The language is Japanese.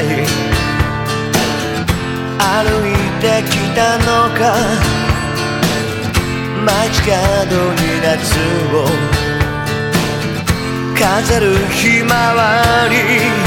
い歩いてきたのか。街角に夏を飾るひまわり。